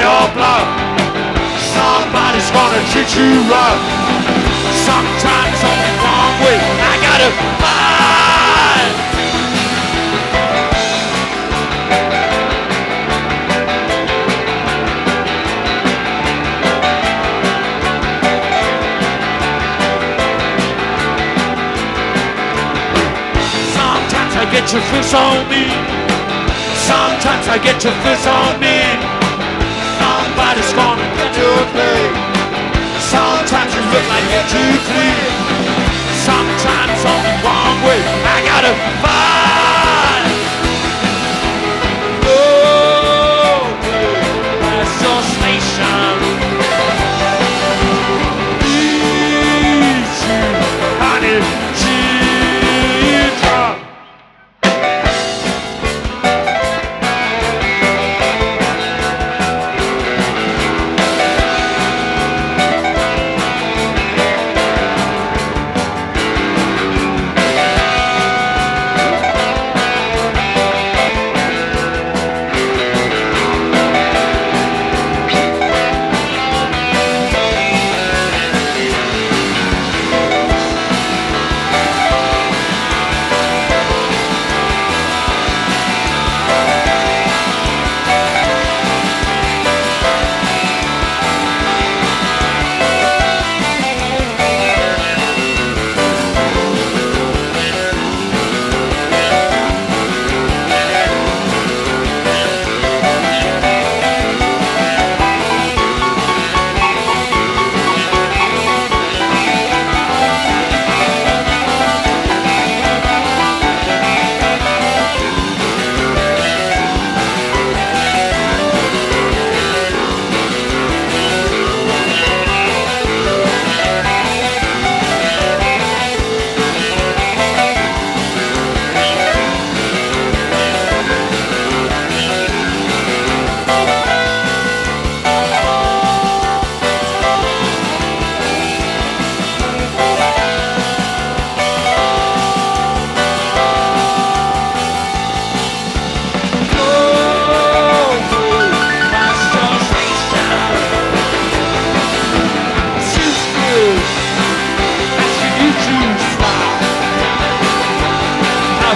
somebody all. Somebody's gonna treat you rough. Sometimes on the wrong way, I gotta fight. Sometimes I get your fist on me. Sometimes I get your fist on me. Somebody's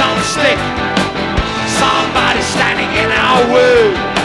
on stick. Somebody standing in our way.